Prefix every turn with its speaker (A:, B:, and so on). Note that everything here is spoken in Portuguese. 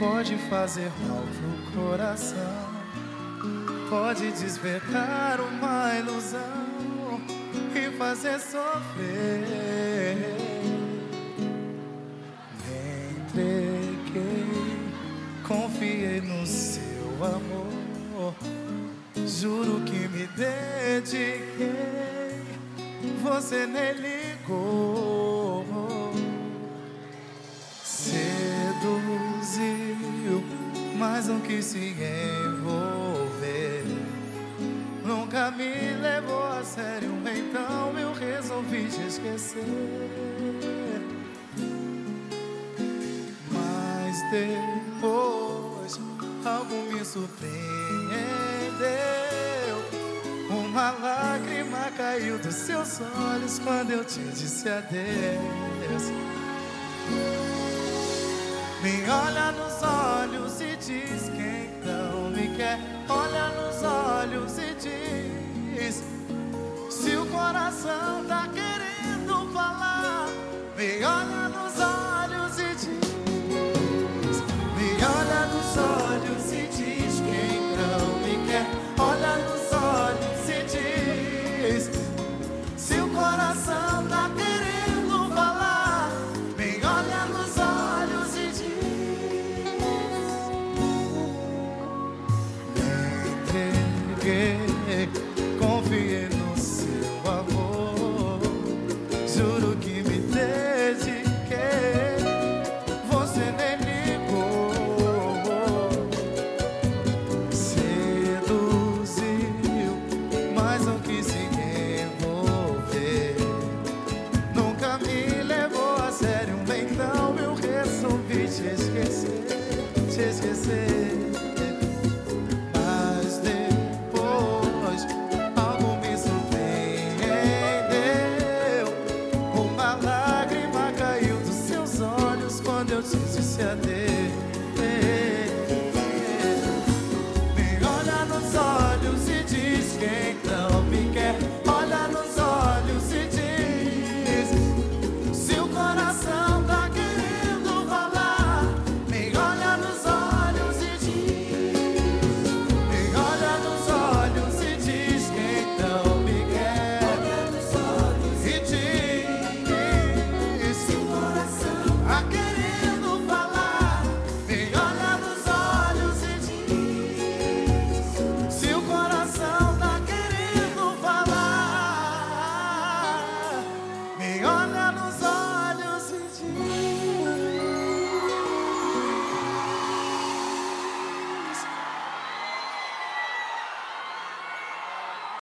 A: pode fazer mal pro coração, pode despertar uma ilusão e fazer sofrer. Me entreguei, confiei no seu amor, juro que me dediquei, você nem ligou. Quis se envolver. Nunca me levou a sério, então eu resolvi te esquecer. Mas depois algo me surpreendeu. Uma lágrima caiu dos seus olhos quando eu te disse adeus. Me olha nos olhos e diz que então me quer. Olha nos olhos e diz se o coração tá confiei